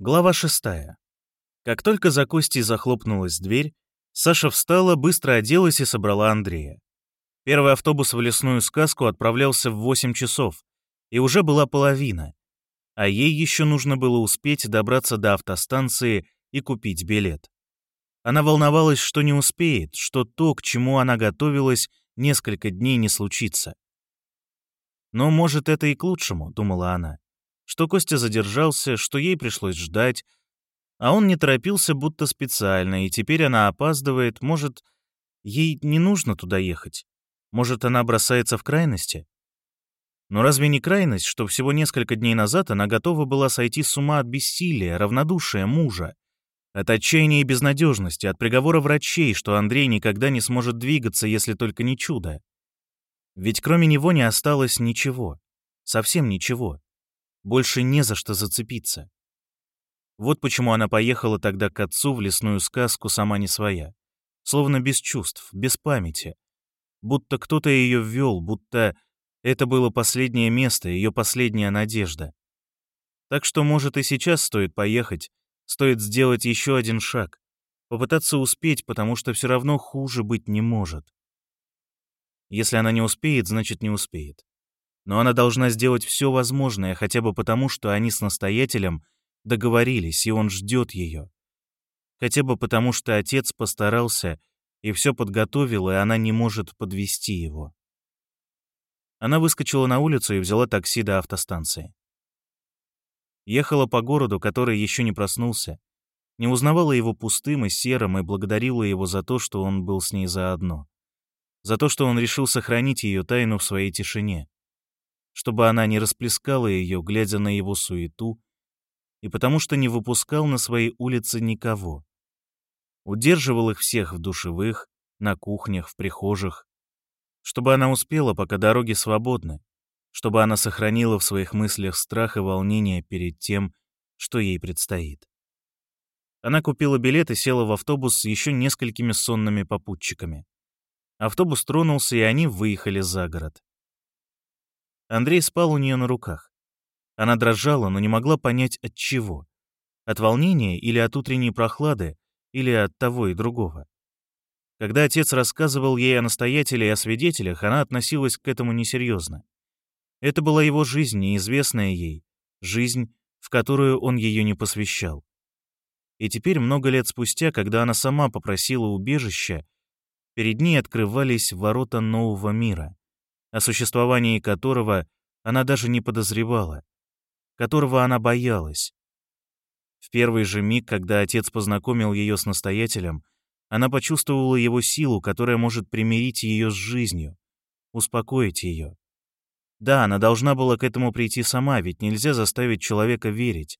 Глава шестая. Как только за Костей захлопнулась дверь, Саша встала, быстро оделась и собрала Андрея. Первый автобус в лесную сказку отправлялся в 8 часов, и уже была половина, а ей еще нужно было успеть добраться до автостанции и купить билет. Она волновалась, что не успеет, что то, к чему она готовилась, несколько дней не случится. Но, может, это и к лучшему, думала она что Костя задержался, что ей пришлось ждать, а он не торопился будто специально, и теперь она опаздывает, может, ей не нужно туда ехать, может, она бросается в крайности? Но разве не крайность, что всего несколько дней назад она готова была сойти с ума от бессилия, равнодушия мужа, от отчаяния и безнадежности, от приговора врачей, что Андрей никогда не сможет двигаться, если только не чудо? Ведь кроме него не осталось ничего, совсем ничего. Больше не за что зацепиться. Вот почему она поехала тогда к отцу в лесную сказку сама не своя. Словно без чувств, без памяти. Будто кто-то ее ввел, будто это было последнее место, ее последняя надежда. Так что, может, и сейчас стоит поехать, стоит сделать еще один шаг, попытаться успеть, потому что все равно хуже быть не может. Если она не успеет, значит, не успеет но она должна сделать все возможное, хотя бы потому, что они с настоятелем договорились, и он ждет ее. Хотя бы потому, что отец постарался и все подготовил, и она не может подвести его. Она выскочила на улицу и взяла такси до автостанции. Ехала по городу, который еще не проснулся, не узнавала его пустым и серым и благодарила его за то, что он был с ней заодно. За то, что он решил сохранить ее тайну в своей тишине чтобы она не расплескала ее, глядя на его суету, и потому что не выпускал на своей улице никого. Удерживал их всех в душевых, на кухнях, в прихожих, чтобы она успела, пока дороги свободны, чтобы она сохранила в своих мыслях страх и волнение перед тем, что ей предстоит. Она купила билет и села в автобус с еще несколькими сонными попутчиками. Автобус тронулся, и они выехали за город. Андрей спал у нее на руках. Она дрожала, но не могла понять от чего. От волнения или от утренней прохлады, или от того и другого. Когда отец рассказывал ей о настоятеле и о свидетелях, она относилась к этому несерьезно. Это была его жизнь, неизвестная ей, жизнь, в которую он ее не посвящал. И теперь, много лет спустя, когда она сама попросила убежища, перед ней открывались ворота нового мира о существовании которого она даже не подозревала, которого она боялась. В первый же миг, когда отец познакомил ее с настоятелем, она почувствовала его силу, которая может примирить ее с жизнью, успокоить ее. Да, она должна была к этому прийти сама, ведь нельзя заставить человека верить.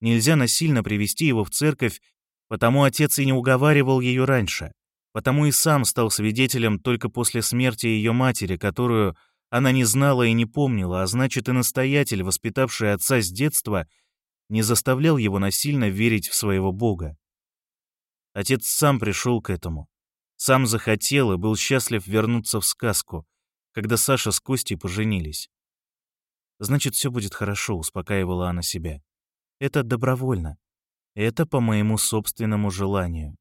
Нельзя насильно привести его в церковь, потому отец и не уговаривал ее раньше потому и сам стал свидетелем только после смерти ее матери, которую она не знала и не помнила, а значит и настоятель, воспитавший отца с детства, не заставлял его насильно верить в своего Бога. Отец сам пришел к этому, сам захотел и был счастлив вернуться в сказку, когда Саша с Костей поженились. «Значит, все будет хорошо», — успокаивала она себя. «Это добровольно. Это по моему собственному желанию.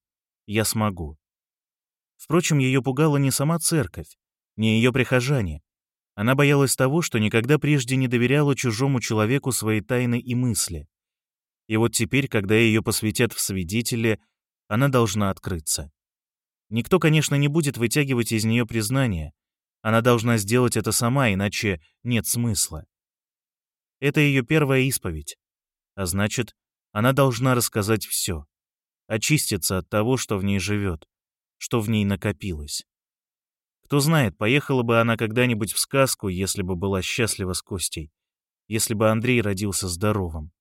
Я смогу. Впрочем, ее пугала не сама церковь, не ее прихожане. Она боялась того, что никогда прежде не доверяла чужому человеку свои тайны и мысли. И вот теперь, когда ее посвятят в свидетели, она должна открыться. Никто, конечно, не будет вытягивать из нее признание. Она должна сделать это сама, иначе нет смысла. Это ее первая исповедь. А значит, она должна рассказать все. Очиститься от того, что в ней живет что в ней накопилось. Кто знает, поехала бы она когда-нибудь в сказку, если бы была счастлива с Костей, если бы Андрей родился здоровым.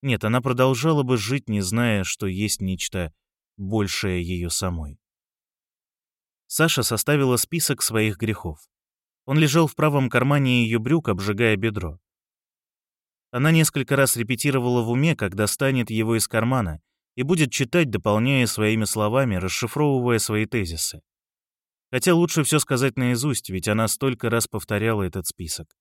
Нет, она продолжала бы жить, не зная, что есть нечто большее ее самой. Саша составила список своих грехов. Он лежал в правом кармане ее брюк, обжигая бедро. Она несколько раз репетировала в уме, когда станет его из кармана, и будет читать, дополняя своими словами, расшифровывая свои тезисы. Хотя лучше все сказать наизусть, ведь она столько раз повторяла этот список.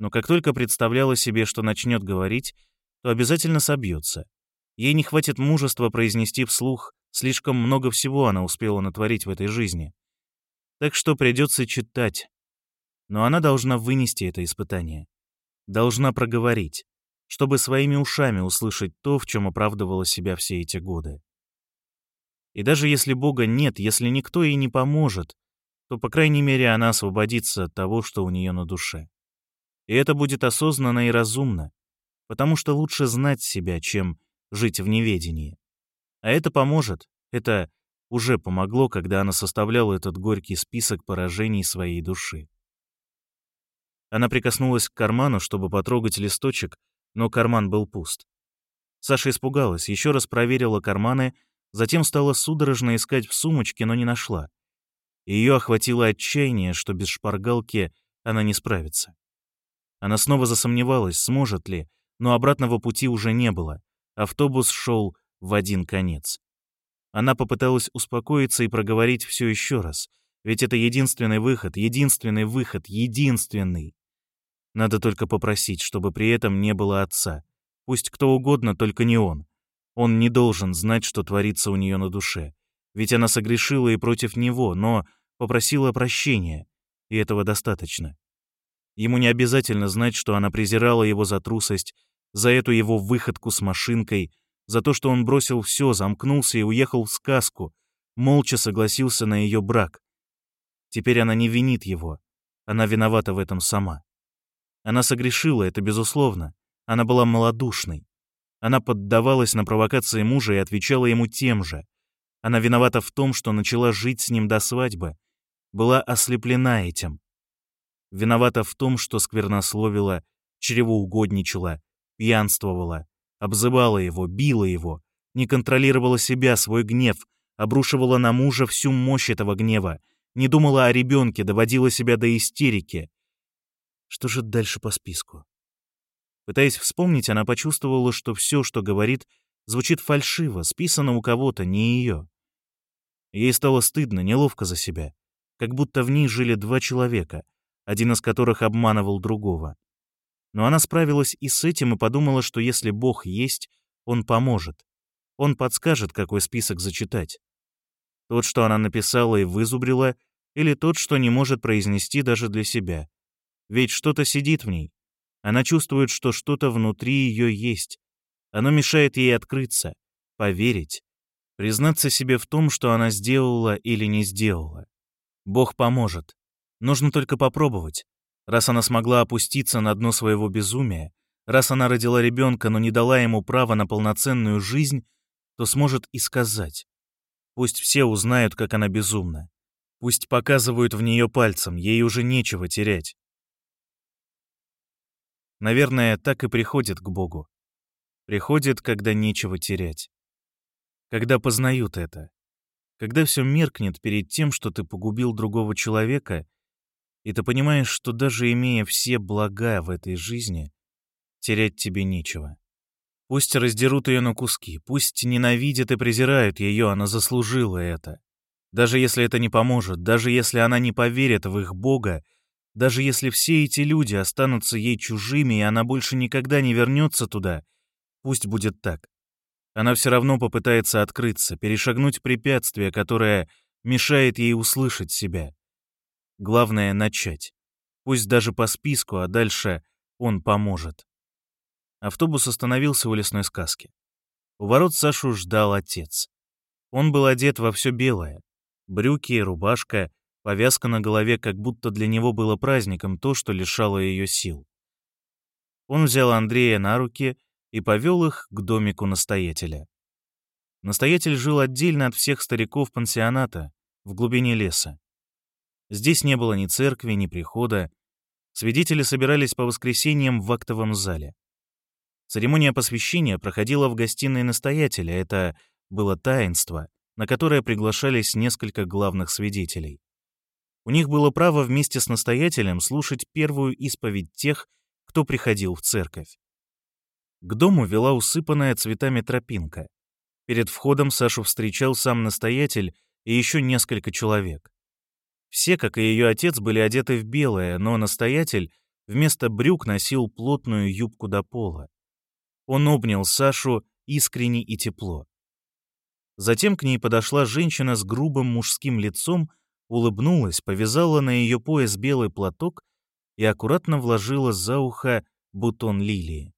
Но как только представляла себе, что начнет говорить, то обязательно собьется. Ей не хватит мужества произнести вслух, слишком много всего она успела натворить в этой жизни. Так что придется читать. Но она должна вынести это испытание. Должна проговорить, чтобы своими ушами услышать то, в чем оправдывала себя все эти годы. И даже если Бога нет, если никто ей не поможет, то, по крайней мере, она освободится от того, что у нее на душе. И это будет осознанно и разумно, потому что лучше знать себя, чем жить в неведении. А это поможет, это уже помогло, когда она составляла этот горький список поражений своей души. Она прикоснулась к карману, чтобы потрогать листочек, но карман был пуст. Саша испугалась, еще раз проверила карманы, затем стала судорожно искать в сумочке, но не нашла. Ее охватило отчаяние, что без шпаргалки она не справится. Она снова засомневалась, сможет ли, но обратного пути уже не было. Автобус шел в один конец. Она попыталась успокоиться и проговорить все еще раз, ведь это единственный выход, единственный выход, единственный. Надо только попросить, чтобы при этом не было отца. Пусть кто угодно, только не он. Он не должен знать, что творится у нее на душе. Ведь она согрешила и против него, но попросила прощения, и этого достаточно. Ему не обязательно знать, что она презирала его за трусость, за эту его выходку с машинкой, за то, что он бросил все, замкнулся и уехал в сказку, молча согласился на ее брак. Теперь она не винит его, она виновата в этом сама. Она согрешила, это безусловно. Она была малодушной. Она поддавалась на провокации мужа и отвечала ему тем же. Она виновата в том, что начала жить с ним до свадьбы, была ослеплена этим. Виновата в том, что сквернословила, чревоугодничала, пьянствовала, обзывала его, била его, не контролировала себя, свой гнев, обрушивала на мужа всю мощь этого гнева, не думала о ребенке, доводила себя до истерики. Что же дальше по списку? Пытаясь вспомнить, она почувствовала, что все, что говорит, звучит фальшиво, списано у кого-то, не ее. Ей стало стыдно, неловко за себя, как будто в ней жили два человека, один из которых обманывал другого. Но она справилась и с этим и подумала, что если Бог есть, Он поможет. Он подскажет, какой список зачитать. Тот, что она написала и вызубрила, или тот, что не может произнести даже для себя. Ведь что-то сидит в ней. Она чувствует, что что-то внутри ее есть. Оно мешает ей открыться, поверить, Признаться себе в том, что она сделала или не сделала. Бог поможет. Нужно только попробовать. Раз она смогла опуститься на дно своего безумия, раз она родила ребенка, но не дала ему права на полноценную жизнь, то сможет и сказать. Пусть все узнают, как она безумна. Пусть показывают в нее пальцем, ей уже нечего терять. Наверное, так и приходит к Богу. Приходит, когда нечего терять когда познают это, когда все меркнет перед тем, что ты погубил другого человека, и ты понимаешь, что даже имея все блага в этой жизни, терять тебе нечего. Пусть раздерут ее на куски, пусть ненавидят и презирают ее, она заслужила это. Даже если это не поможет, даже если она не поверит в их Бога, даже если все эти люди останутся ей чужими, и она больше никогда не вернется туда, пусть будет так. Она все равно попытается открыться, перешагнуть препятствие, которое мешает ей услышать себя. Главное — начать. Пусть даже по списку, а дальше он поможет. Автобус остановился у лесной сказки. У ворот Сашу ждал отец. Он был одет во все белое. Брюки, рубашка, повязка на голове, как будто для него было праздником то, что лишало ее сил. Он взял Андрея на руки и повел их к домику настоятеля. Настоятель жил отдельно от всех стариков пансионата, в глубине леса. Здесь не было ни церкви, ни прихода. Свидетели собирались по воскресеньям в актовом зале. Церемония посвящения проходила в гостиной настоятеля. Это было таинство, на которое приглашались несколько главных свидетелей. У них было право вместе с настоятелем слушать первую исповедь тех, кто приходил в церковь. К дому вела усыпанная цветами тропинка. Перед входом Сашу встречал сам настоятель и еще несколько человек. Все, как и ее отец, были одеты в белое, но настоятель вместо брюк носил плотную юбку до пола. Он обнял Сашу искренне и тепло. Затем к ней подошла женщина с грубым мужским лицом, улыбнулась, повязала на ее пояс белый платок и аккуратно вложила за ухо бутон лилии.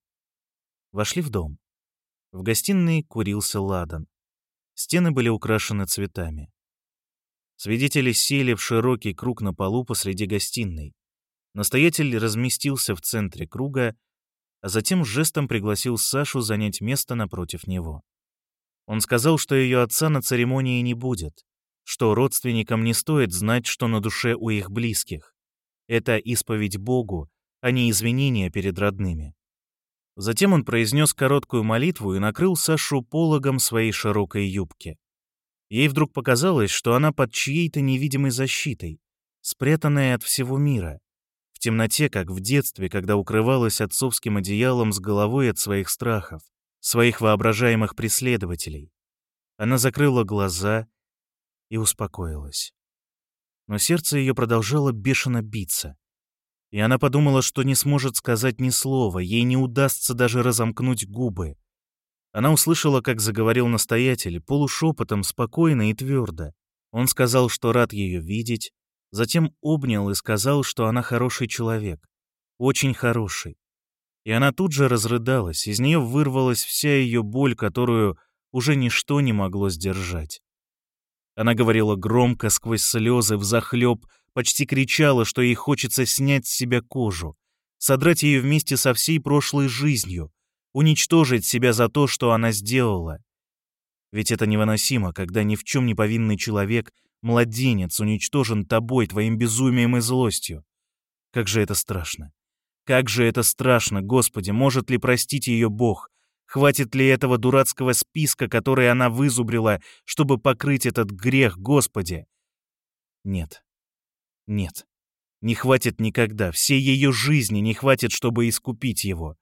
Вошли в дом. В гостиной курился ладан. Стены были украшены цветами. Свидетели сели в широкий круг на полу посреди гостиной. Настоятель разместился в центре круга, а затем жестом пригласил Сашу занять место напротив него. Он сказал, что ее отца на церемонии не будет, что родственникам не стоит знать, что на душе у их близких. Это исповедь Богу, а не извинения перед родными. Затем он произнес короткую молитву и накрыл Сашу пологом своей широкой юбки. Ей вдруг показалось, что она под чьей-то невидимой защитой, спрятанная от всего мира, в темноте, как в детстве, когда укрывалась отцовским одеялом с головой от своих страхов, своих воображаемых преследователей. Она закрыла глаза и успокоилась. Но сердце ее продолжало бешено биться. И она подумала, что не сможет сказать ни слова, ей не удастся даже разомкнуть губы. Она услышала, как заговорил настоятель, полушепотом, спокойно и твердо. Он сказал, что рад ее видеть, затем обнял и сказал, что она хороший человек, очень хороший. И она тут же разрыдалась, из нее вырвалась вся ее боль, которую уже ничто не могло сдержать. Она говорила громко, сквозь слезы, взахлеб, почти кричала, что ей хочется снять с себя кожу, содрать ее вместе со всей прошлой жизнью, уничтожить себя за то, что она сделала. Ведь это невыносимо, когда ни в чем не повинный человек, младенец, уничтожен тобой, твоим безумием и злостью. Как же это страшно. Как же это страшно, Господи, может ли простить ее Бог? Хватит ли этого дурацкого списка, который она вызубрила, чтобы покрыть этот грех, Господи? Нет. Нет. Не хватит никогда, всей ее жизни не хватит, чтобы искупить его.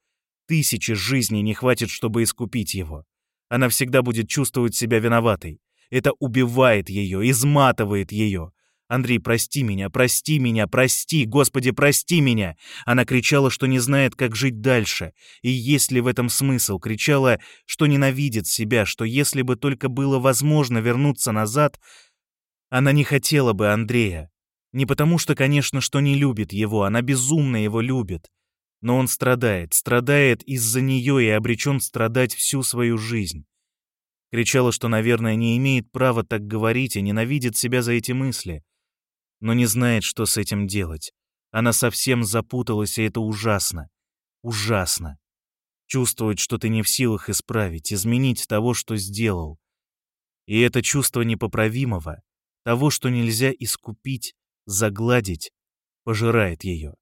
Тысячи жизней не хватит, чтобы искупить его. Она всегда будет чувствовать себя виноватой. Это убивает ее, изматывает ее. «Андрей, прости меня, прости меня, прости, Господи, прости меня!» Она кричала, что не знает, как жить дальше. И есть ли в этом смысл? Кричала, что ненавидит себя, что если бы только было возможно вернуться назад, она не хотела бы Андрея. Не потому что, конечно, что не любит его, она безумно его любит. Но он страдает, страдает из-за нее и обречен страдать всю свою жизнь. Кричала, что, наверное, не имеет права так говорить и ненавидит себя за эти мысли. Но не знает, что с этим делать. Она совсем запуталась, и это ужасно. Ужасно. Чувствовать, что ты не в силах исправить, изменить того, что сделал. И это чувство непоправимого, того, что нельзя искупить, загладить, пожирает ее.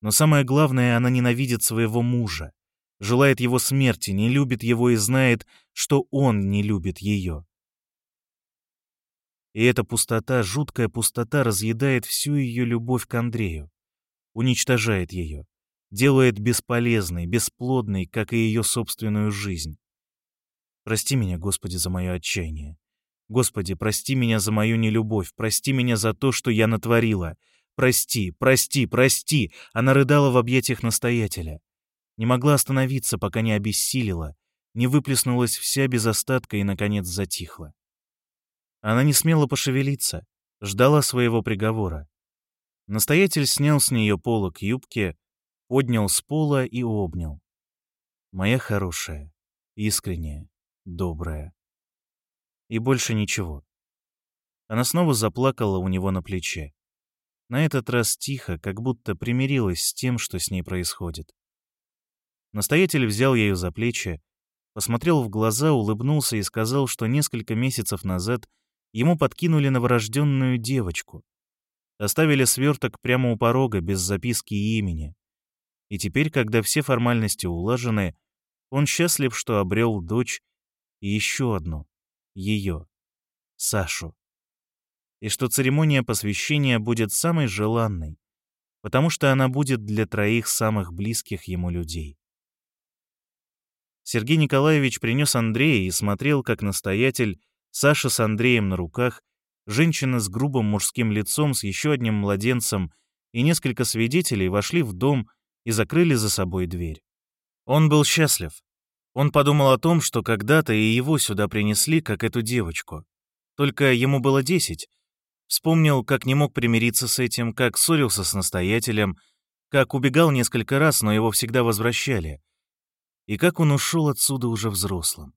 Но самое главное, она ненавидит своего мужа, желает его смерти, не любит его и знает, что он не любит ее. И эта пустота, жуткая пустота, разъедает всю ее любовь к Андрею, уничтожает ее, делает бесполезной, бесплодной, как и ее собственную жизнь. Прости меня, Господи, за мое отчаяние. Господи, прости меня за мою нелюбовь, прости меня за то, что я натворила, «Прости, прости, прости!» Она рыдала в объятиях настоятеля. Не могла остановиться, пока не обессилила, не выплеснулась вся без остатка и, наконец, затихла. Она не смела пошевелиться, ждала своего приговора. Настоятель снял с нее полок юбки, поднял с пола и обнял. «Моя хорошая, искренняя, добрая». И больше ничего. Она снова заплакала у него на плече. На этот раз тихо, как будто примирилась с тем, что с ней происходит. Настоятель взял ее за плечи, посмотрел в глаза, улыбнулся и сказал, что несколько месяцев назад ему подкинули новорожденную девочку. Оставили сверток прямо у порога, без записки и имени. И теперь, когда все формальности улажены, он счастлив, что обрел дочь и еще одну, ее, Сашу и что церемония посвящения будет самой желанной, потому что она будет для троих самых близких ему людей. Сергей Николаевич принес Андрея и смотрел, как настоятель, Саша с Андреем на руках, женщина с грубым мужским лицом с еще одним младенцем и несколько свидетелей вошли в дом и закрыли за собой дверь. Он был счастлив, Он подумал о том, что когда-то и его сюда принесли, как эту девочку. Только ему было десять. Вспомнил, как не мог примириться с этим, как ссорился с настоятелем, как убегал несколько раз, но его всегда возвращали. И как он ушел отсюда уже взрослым.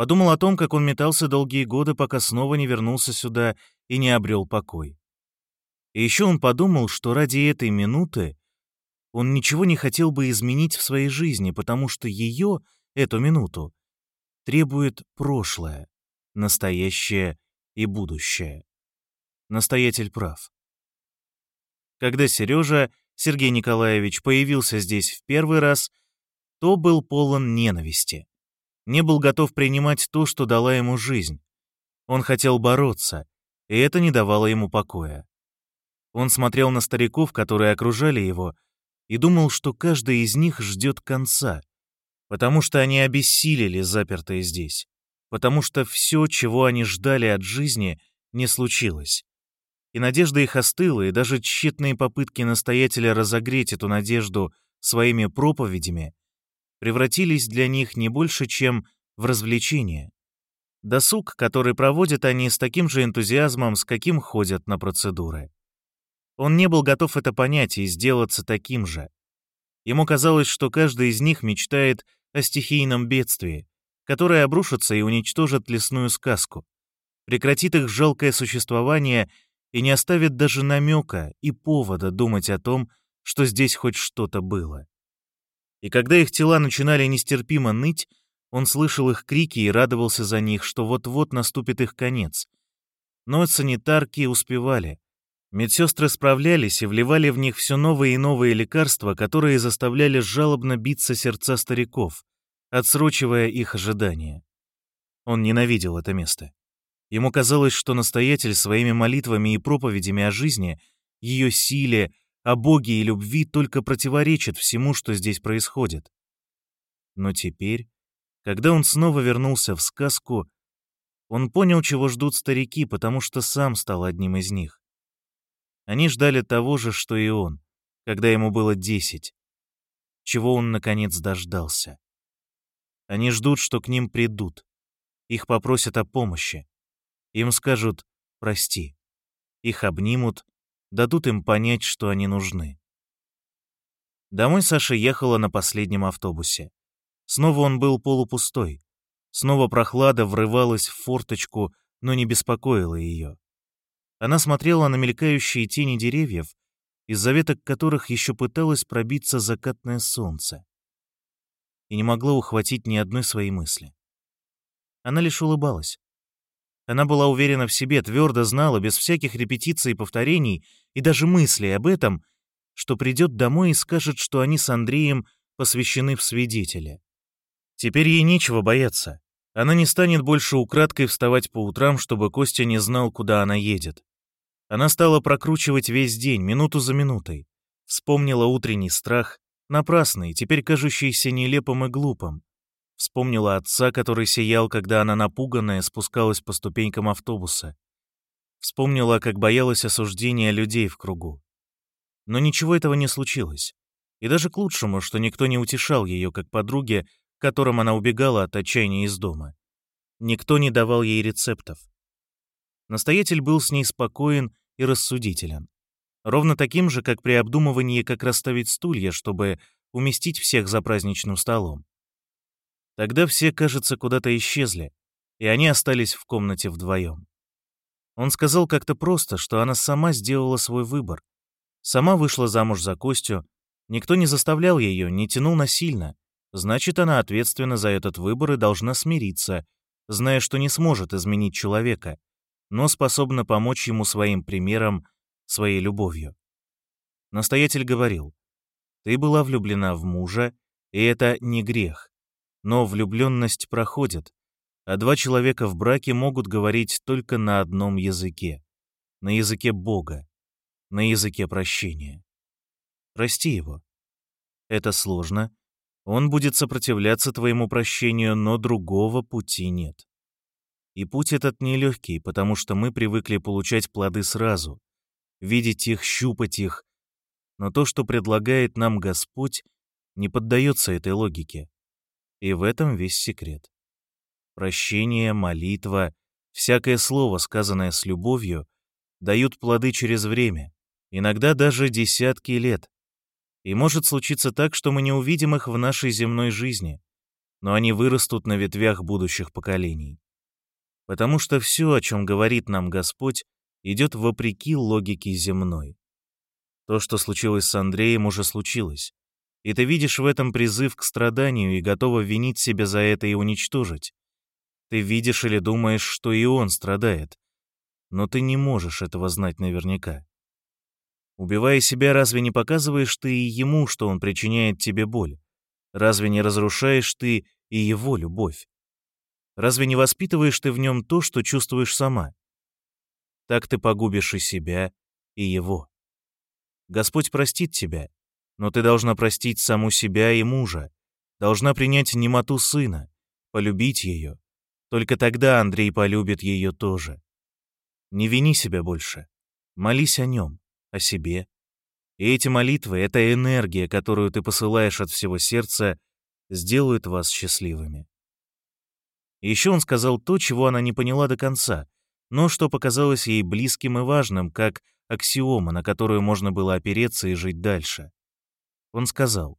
Подумал о том, как он метался долгие годы, пока снова не вернулся сюда и не обрел покой. И еще он подумал, что ради этой минуты он ничего не хотел бы изменить в своей жизни, потому что ее, эту минуту, требует прошлое, настоящее и будущее. Настоятель прав. Когда Сережа, Сергей Николаевич, появился здесь в первый раз, то был полон ненависти. Не был готов принимать то, что дала ему жизнь. Он хотел бороться, и это не давало ему покоя. Он смотрел на стариков, которые окружали его, и думал, что каждый из них ждет конца, потому что они обессилели, запертые здесь, потому что все, чего они ждали от жизни, не случилось. И надежда их остыла, и даже тщетные попытки настоятеля разогреть эту надежду своими проповедями превратились для них не больше, чем в развлечение. Досуг, который проводят они с таким же энтузиазмом, с каким ходят на процедуры. Он не был готов это понять и сделаться таким же. Ему казалось, что каждый из них мечтает о стихийном бедствии, которое обрушится и уничтожит лесную сказку, прекратит их жалкое существование и не оставит даже намека и повода думать о том, что здесь хоть что-то было. И когда их тела начинали нестерпимо ныть, он слышал их крики и радовался за них, что вот-вот наступит их конец. Но санитарки успевали, Медсестры справлялись и вливали в них все новые и новые лекарства, которые заставляли жалобно биться сердца стариков, отсрочивая их ожидания. Он ненавидел это место. Ему казалось, что настоятель своими молитвами и проповедями о жизни, ее силе, о Боге и любви только противоречит всему, что здесь происходит. Но теперь, когда он снова вернулся в сказку, он понял, чего ждут старики, потому что сам стал одним из них. Они ждали того же, что и он, когда ему было десять, чего он, наконец, дождался. Они ждут, что к ним придут, их попросят о помощи, им скажут «прости», их обнимут, дадут им понять, что они нужны. Домой Саша ехала на последнем автобусе. Снова он был полупустой. Снова прохлада врывалась в форточку, но не беспокоила ее. Она смотрела на мелькающие тени деревьев, из-за веток которых еще пыталось пробиться закатное солнце. И не могла ухватить ни одной своей мысли. Она лишь улыбалась. Она была уверена в себе, твердо знала, без всяких репетиций и повторений, и даже мыслей об этом, что придет домой и скажет, что они с Андреем посвящены в свидетеля. Теперь ей нечего бояться. Она не станет больше украдкой вставать по утрам, чтобы Костя не знал, куда она едет. Она стала прокручивать весь день, минуту за минутой. Вспомнила утренний страх, напрасный, теперь кажущийся нелепым и глупым. Вспомнила отца, который сиял, когда она напуганная спускалась по ступенькам автобуса. Вспомнила, как боялась осуждения людей в кругу. Но ничего этого не случилось. И даже к лучшему, что никто не утешал ее, как подруге, которым она убегала от отчаяния из дома. Никто не давал ей рецептов. Настоятель был с ней спокоен и рассудителен. Ровно таким же, как при обдумывании, как расставить стулья, чтобы уместить всех за праздничным столом. Тогда все, кажется, куда-то исчезли, и они остались в комнате вдвоем. Он сказал как-то просто, что она сама сделала свой выбор. Сама вышла замуж за Костю, никто не заставлял ее, не тянул насильно. Значит, она ответственна за этот выбор и должна смириться, зная, что не сможет изменить человека, но способна помочь ему своим примером, своей любовью. Настоятель говорил, «Ты была влюблена в мужа, и это не грех. Но влюбленность проходит, а два человека в браке могут говорить только на одном языке, на языке Бога, на языке прощения. Прости его. Это сложно, он будет сопротивляться твоему прощению, но другого пути нет. И путь этот нелегкий, потому что мы привыкли получать плоды сразу, видеть их, щупать их. Но то, что предлагает нам Господь, не поддается этой логике. И в этом весь секрет. Прощение, молитва, всякое слово, сказанное с любовью, дают плоды через время, иногда даже десятки лет. И может случиться так, что мы не увидим их в нашей земной жизни, но они вырастут на ветвях будущих поколений. Потому что все, о чем говорит нам Господь, идет вопреки логике земной. То, что случилось с Андреем, уже случилось. И ты видишь в этом призыв к страданию и готова винить себя за это и уничтожить. Ты видишь или думаешь, что и он страдает. Но ты не можешь этого знать наверняка. Убивая себя, разве не показываешь ты и ему, что он причиняет тебе боль? Разве не разрушаешь ты и его любовь? Разве не воспитываешь ты в нем то, что чувствуешь сама? Так ты погубишь и себя, и его. Господь простит тебя, но ты должна простить саму себя и мужа, должна принять немоту сына, полюбить ее. Только тогда Андрей полюбит ее тоже. Не вини себя больше. Молись о нем, о себе. И эти молитвы, эта энергия, которую ты посылаешь от всего сердца, сделают вас счастливыми. еще он сказал то, чего она не поняла до конца, но что показалось ей близким и важным, как аксиома, на которую можно было опереться и жить дальше. Он сказал,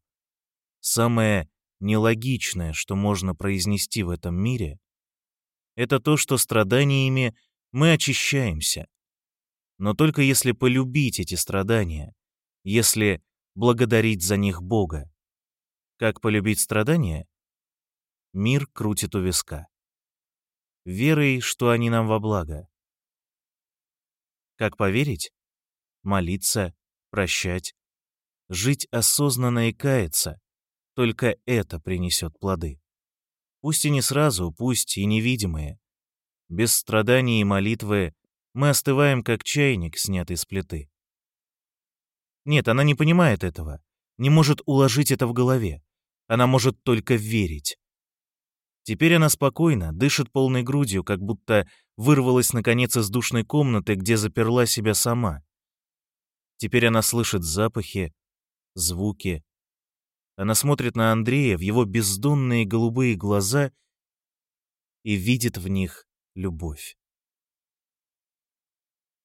«Самое нелогичное, что можно произнести в этом мире, это то, что страданиями мы очищаемся. Но только если полюбить эти страдания, если благодарить за них Бога. Как полюбить страдания? Мир крутит у виска. Верой, что они нам во благо. Как поверить? Молиться, прощать, Жить осознанно и каяться — только это принесет плоды. Пусть и не сразу, пусть и невидимые. Без страданий и молитвы мы остываем, как чайник, снятый с плиты. Нет, она не понимает этого, не может уложить это в голове. Она может только верить. Теперь она спокойно, дышит полной грудью, как будто вырвалась наконец из душной комнаты, где заперла себя сама. Теперь она слышит запахи, звуки. Она смотрит на Андрея в его бездонные голубые глаза и видит в них любовь.